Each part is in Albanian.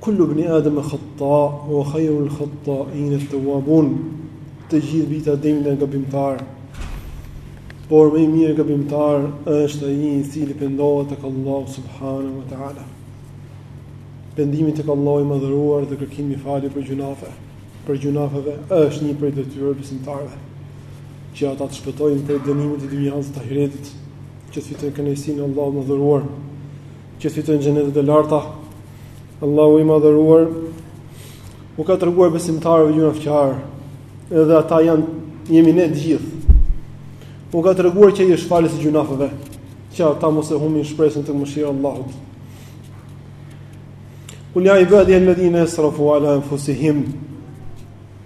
Kullu ibn Adam khata wa khayru al-khata'in at-tawwabun. Të gjithë bijtë e Ademit janë gabimtar. Por më i mirë gabimtar është ai i cili pendohet tek Allahu subhanahu wa ta'ala. Pendimi tek Allahu i madhëruar dhe kërkimi i faljes për gjunafe, për gjunafeve është një prej detyrave të besimtarëve që ata të shpëtojnë prej dënimit të dynjasë, të ahiretit, që të fitojnë kënaqësinë e Allahut të madhëruar. që të fitojnë xhenetet e larta. Allahu i madhëruar u ka treguar besimtarëve gjunafqarë, edhe ata janë jemi ne të gjithë. U ka treguar që ai është falës i gjunafeve, që ata mos e humbin shpresën tek mëshira e Allahut. Kul ja ibadi alladhina asrafu ala anfusihim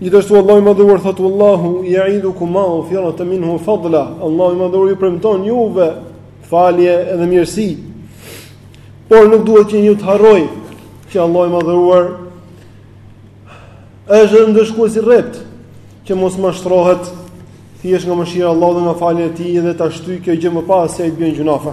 Gjithashtu Allahu i Madhëruar thotë wallahu ya'idukum maghfiratan minhu fadla. Allahu i Madhëruar ju premton juve falje edhe mirësi. Por nuk duhet që njeriu të harrojë që Allahu i Madhëruar është dhe ndëshkues i rreptë që mos mashtrohet thjesht nga mëshira e Allahut dhe nga falja e tij dhe ta shtyjë kjo gjë më pas që ai të bëjë gjunafe.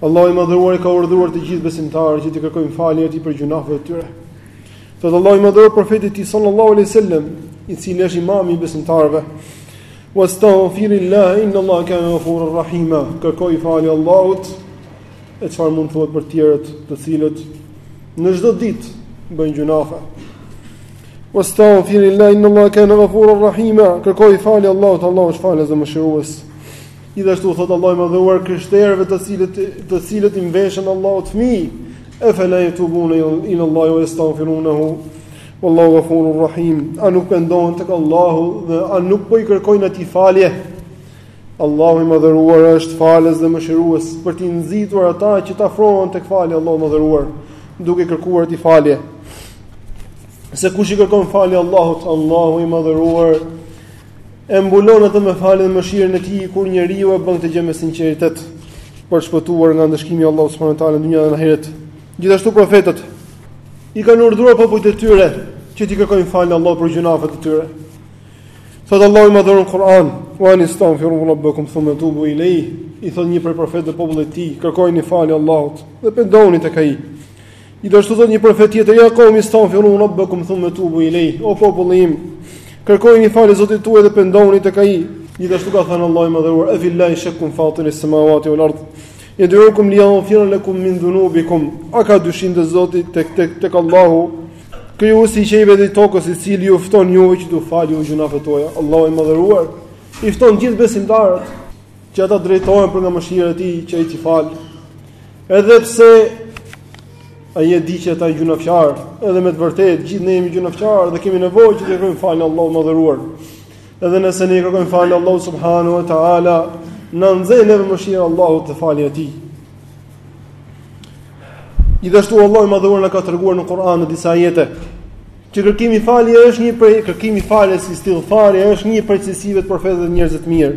Allahu i Madhëruar i ka urdhëruar të gjithë besimtarët që t'i kërkojnë falje atij për gjunafet e tyre. Thotë Allahu i Madhëruar profetit të tij sallallahu alaihi wasallam, i cili është imami i besimtarëve, "Wastaghfirillah inna Allaha kana ghafurur rahima." Kërkoji falje Allahut, e çfarë mund të thuhet për të tjerët, të cilët në çdo ditë bëjnë gjunafe. Wastaghfirillah inna Allaha kana ghafurur rahima. Kërkoji falje Allahut, Allahu është falës dhe mëshirues. Gjithashtu thotë Allahu i madhëruar krishterëve të cilët i mveshën Allahut fëmijë, efela yatubuna ila Allahi wa yastaghfirunahu wallahu ghafurur rahim. A nuk pendohen tek Allahu dhe a nuk po i kërkojnë atij falje? Allahu i madhëruar është falës dhe mëshirues për të nxitur ata që të afrohen tek falja e Allahut të madhëruar, duke kërkuar atij falje. Se kush i kërkon falje Allahut, Allahu i madhëruar E mbulon atë me faljen dhe mëshirën e Tij kur njeriu e bën këtë gjë me sinqeritet, për të shpëtuar nga ndëshkimi i Allahut subhanuhu teala në dynja dhe në ahiret. Gjithashtu profetët i kanë urdhëruar popujt e tyre që t'i kërkojnë falje Allahut për gjunafet e tyre. Thotë Allahu i madhëruar në Kur'an, "Wa anistaghfiru rabbakum thumma tubu ilayh." I thotë një prej profetëve popullit të tij, "Kërkojini falje Allahut dhe pendohuni tek ai." Gjithashtu thotë një profet tjetër, ja qaumi istaghfiru rabbakum thumma tubu ilayh. O populli im, kërkojini falje Zotit tuaj dhe pendohuni tek ai. Gjithashtu ka thënë Allahu i madhëruar, "E fillahi shakkun fatir as-samawati wal ard." Yad'ukum li yaghfira lakum min dhunubikum. A ka dyshim te Zoti tek tek tek Allahu? Krijuesi i qiejve dhe tokës, i cili ju fton juve që t'ju falë gjunafet tuaja. Allahu i madhëruar i fton gjithë besimtarët që ata të drejtohen për nga mëshira e tij që ai t'i falë. Edhe pse ai e di që ata janë gjunafqar, edhe me të vërtetë gjithë ne jemi gjunafqar dhe kemi nevojë që të kërkojmë falë Allahu i Madhëruar. Edhe nëse ne kërkojmë falë Allahu subhanahu wa taala, na nxjerr edhe mëshira Allahu të falë atij. Edhe Allahu i Madhëruar na ka treguar në Kur'an në disa ajete që kërkimi falje është një prej kërkimi faljes istighfari është një prej cilësive të profetëve dhe njerëzve t'mirë.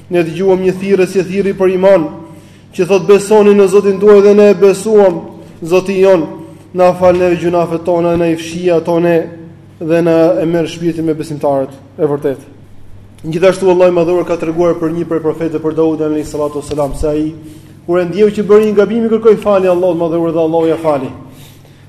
Ne dëgjuam një thirrës i thërret për iman, që thotë besoni në Zotin tuaj dhe ne besuam, Zoti jon, na fal neve gjunafet tona, na i fshi ato ne dhe na e merr shpirtin me besimtarët e vërtetë. Gjithashtu Allahu i Madhëruar ka treguar për një prej profetëve për Daudin alayhis salatu wasalam se ai kur e ndjeu që bëri një gabim i kërkoi falje Allahut Madhëruar dhe Allahu ia fali.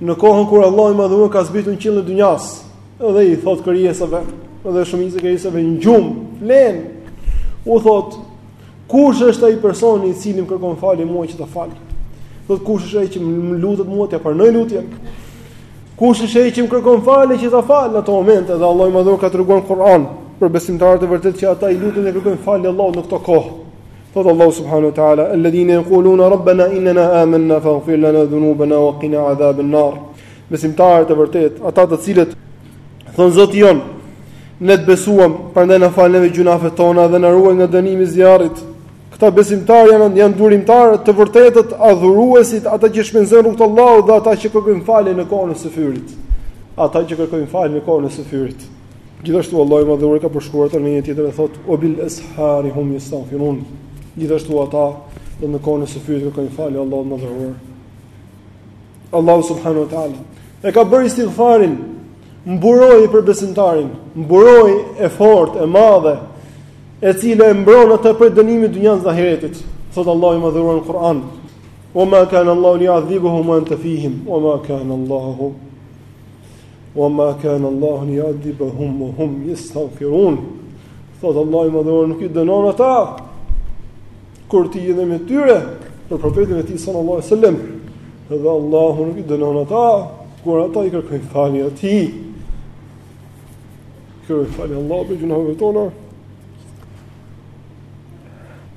Në kohën kur Allahu i Madhëruar ka zbritur në qiellin e dynjas, dhe i thot krijesave, dhe shumica e krijesave në gjum, flen. U thot, kush është ai personi i cili më kërkon falje mua që ta fal? Thot kush është ai që më lutet mua t'ia pranoj lutjen? Kush është ai që më kërkon falje që ta fal në ato momente? Dhe Allahu i Madhëruar ka treguar në Kur'an për besimtarët e vërtetë që ata i lutën dhe kërkojnë falje Allahut në këto kohë. Thotë Allahu subhanahu wa taala, "Alladhina yaquluna rabbana inna amanna faghfir lana dhunubana wa qina adhaban nar." Besimtarët e vërtet, ata të cilët thonë Zoti jon, ne të besuam, prandaj na fal neve gjunafet tona dhe na ruaj nga dënimi i zjarrit. Këta besimtarë janë janë durimtarë të vërtetët, adhuruesit, ata që shpenzojnë rrugt Allahut dhe ata që kërkojnë falje në kohën e syfyrit. Ata që kërkojnë falje në kohën e syfyrit. Gjithashtu Allahu i Madhëruar ka përshkruar ata në një tjetër ajet thotë wa bil ashari hum yastaghfirun. Gjithashtu ata dhe në kohën e syfyrit kërkojnë falje Allahut Madhëruar. Allahu subhanahu wa taala e ka bërë istighfarin mburojë për besimtarin, mburojë e fortë, e madhe, e cila e mbron atë prej dënimit dynjas dhe ahiretit. Thot Allahu i Madhëruar në Kur'an: "Wa ma kana Allahu liyu'adhibahum wa anta fihim, wa ma kana Allahu Wa ma kana Allahu mu'adhibahum wa hum yastaghfirun. Thot Allahu i Madhëruar nuk i dënon ata kur ti je me tyre për profetin e tij sallallahu alaihi wasallam. Dhe Allahu nuk i dënon ata kur ata i kërkojnë falje atij. Kërkojmë falje Allahut prej gjunaheve tona.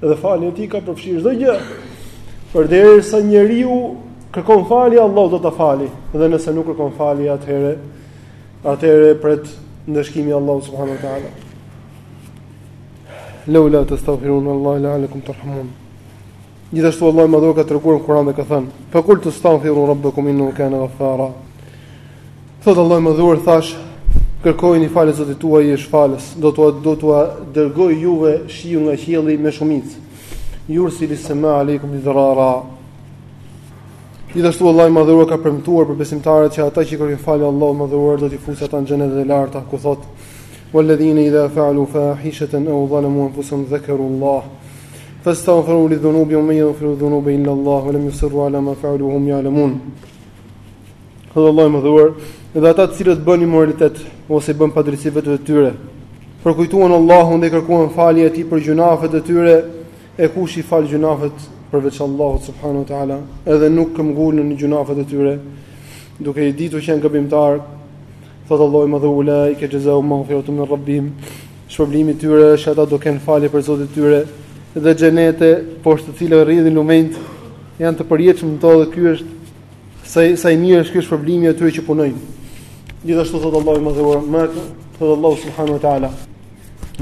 Dhe falja e tij ka përfshirë çdo gjë. Përderisa njeriu kërkon falje, Allahu do ta fali, dhe nëse nuk kërkon falje, atëherë atëherë e pret ndëshkimi i Allahut subhanuhu teala. Laula tastaghfirun Allah la alakum turhamun. Gjithashtu Allahu i Madhëruar ka treguar në Kur'an dhe ka thënë: "Fa qultu staghfiru rabbakum innahu kana ghaffara." Thotë Allahu i Madhëruar, thash, kërkojini falje Zotit tuaj ai është falës, do t'ua do t'ua dërgoj juve shiu nga qielli me shumicë. Yursi li sama aleikum midrara. Gjithashtu Allahu i Madhëruar ka premtuar për besimtarët që ata që kërkojnë falje Allahu i Madhëruar do t'i fusë ata në xhenetet e larta, ku thotë: "Walladhina idha fa'alu fahishatan aw zalamu anfusahum dhakaru Allah" Fastaghfiru li dhunubihim wa man yaghfiru dhunuba illa Allah wa lam yusirru ala ma fa'alu hum ya'lamun. Thot Allahu i Madhëruar, dhe ata të cilët bënë imoralitet ose i bënë padrejtësi vetëve të tyre, përkujtuan Allahun dhe kërkuan falje atij për gjynahet e tyre, e kush i fal gjynahet përveç Allahut subhanahu wa taala, edhe nuk këmbëngulën në gjynahet e tyre, duke i ditur që janë gabimtarë, thot Allahu i Madhëruar, ulaika jazauhum maghfiratu min rabbihim. Shpërblimi i tyre është ata do kenë falje prej Zotit të tyre dhe xhenete poshtë të cilëve rrjedhin lumenjtë janë të përjetshëm në to dhe ky është Sa i sa i mirë është ky shpërblim i atyre që punojnë. Gjithashtu thot Allahu i Madhëruar thot Allahu subhanahu wa taala.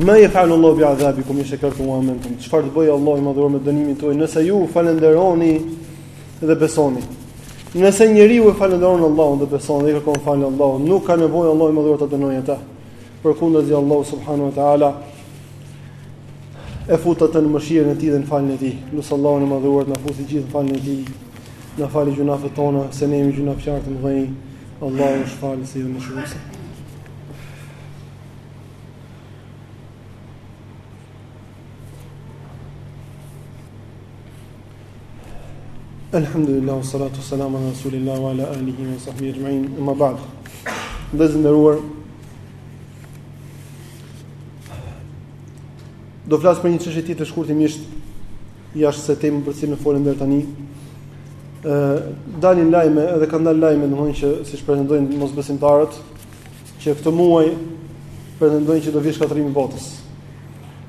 Ma yafal Allahu bi azabikum in shakartum wa amantum. Çfarë të bëjë Allahu i Madhëruar me dënimin tuaj nëse ju falënderoni dhe besoni. Nëse njeriu e falënderon Allahun dhe beson dhe i kërkon falje Allahut, nuk ka nevojë Allahu i Madhëruar ta dënojë atë. Përkundrazi Allahu subhanahu wa taala e fut atë në mëshirën e tij dhe në faljen e tij. Lus Allahun e Madhëruar të na futi gjithë në faljen e tij. Na fali gjynahet tona, se ne jemi gjynahqarë të mëdhenj. Allahu është falësi dhe mëshiruesi. Alhamdulillah, salatu salam ala rasulillah wa ala alihi wa sahbihi ajma'in. Amma ba'd. Vëllezër të nderuar Do flas për një çështje tjetër shkurtimisht jashtë asaj teme për cilën folëm deri tani. Ë dalin lajme, edhe kanë dalë lajme domethënë që siç pretendojnë mosbesimtarët, që këtë muaj pretendojnë që do vi shkatërrimi i botës.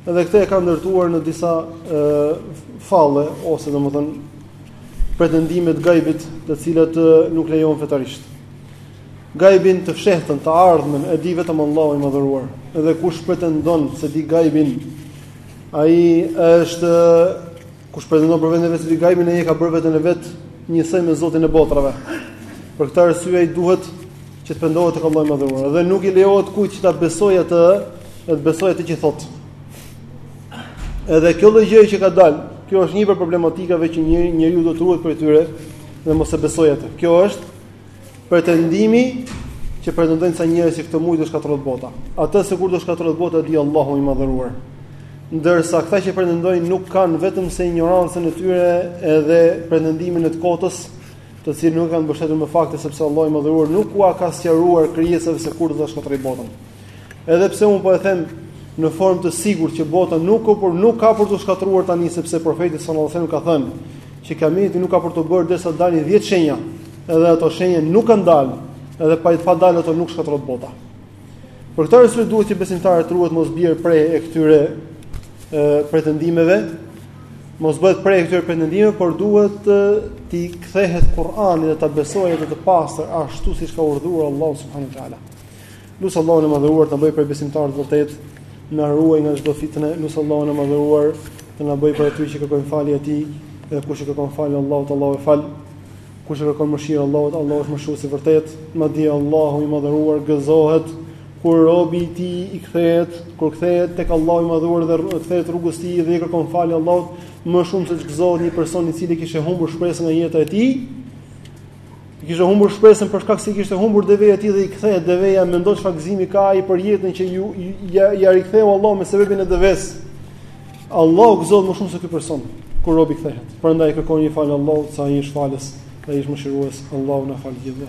Edhe këtë e kanë ndërtuar në disa ë falle ose domethënë pretendimet e gajbit, të cilat nuk lejohen fetarisht. Gajbin të fshehtën, të ardhmen e di vetëm Allahu i Madhëruar. Edhe kush pretendon se di gajbin, ai është Kush pretendon për veten e vet se di gajbin ai e ka bërë veten e vet njësoj me Zotin e botrave. Për këtë arsye ai duhet që të pendohet tek Allahu i Madhëruar dhe nuk i lejohet kujt që ta besojë atë, të besojë atë që thotë. Edhe kjo lloj gjëje që ka dalë, kjo është një prej problematikave që njeriu duhet të ruhet prej tyre dhe mos e besojë atë. Kjo është Pretendimi që pretendojnë ca njerëz që këtë muj do shkatërrohet bota. Atë se kur do shkatërrohet bota di Allahu i madhëruar. Ndërsa këta që pretendojnë nuk kanë vetëm se injorancën e tyre edhe pretendimin e të kotës, të cilin nuk e kanë mbështetur me fakte sepse Allahu i madhëruar nuk ua ka sqaruar krijesave se kur do shkatërrojë botën. Edhe pse un po e them në formë të sigurt që bota nuk ka por nuk ka për t'u shkatërruar tani sepse profeti sallallahu alajhi wasallam ka thënë që kiameti nuk ka për t'u bërë derisa të dalin 10 shenja, edhe ato shenja nuk kanë dalë, edhe pa i pa dalë ato nuk shkatërrohet bota. Për këtë arsye duhet që besimtari të ruhet mos bjerë pre e këtyre e, pretendimeve, mos bëhet pre e këtyre pretendimeve, por duhet t'i kthehet Kur'anit dhe ta besojë atë të pastër ashtu siç ka urdhëruar Allahu subhanahu wa taala. Lus Allahun e Madhëruar të na bëjë prej besimtarëve të vërtetë, na ruajë nga çdo fitne. Lus Allahun e Madhëruar të na bëjë prej atyre që kërkojnë faljen e tij, dhe kush i kërkon falje Allahut, Allahu e fal. Kush i kërkon mëshirë Allahut, Allahu është mëshiruesi i vërtetë. Madje Allahu i Madhëruar gëzohet kur robi i tij i kthehet, kur kthehet tek Allahu i Madhëruar dhe kthehet rrugës së tij dhe i kërkon falje Allahut, më shumë se të gëzohet një person i cili kishte humbur shpresën nga jeta e tij. I kishte humbur shpresën për shkak se i kishte humbur deveja e tij dhe i kthehet deveja, mendo çfarë gëzimi ka ai për jetën që ia, ia riktheu Allahu me sebebin e devesë. Allahu gëzohet më shumë se ky person kur robi kthehet. Prandaj kërkojini falje Allahut, se ai është falës, ai është mëshirues. Allahu na faltë gjithë.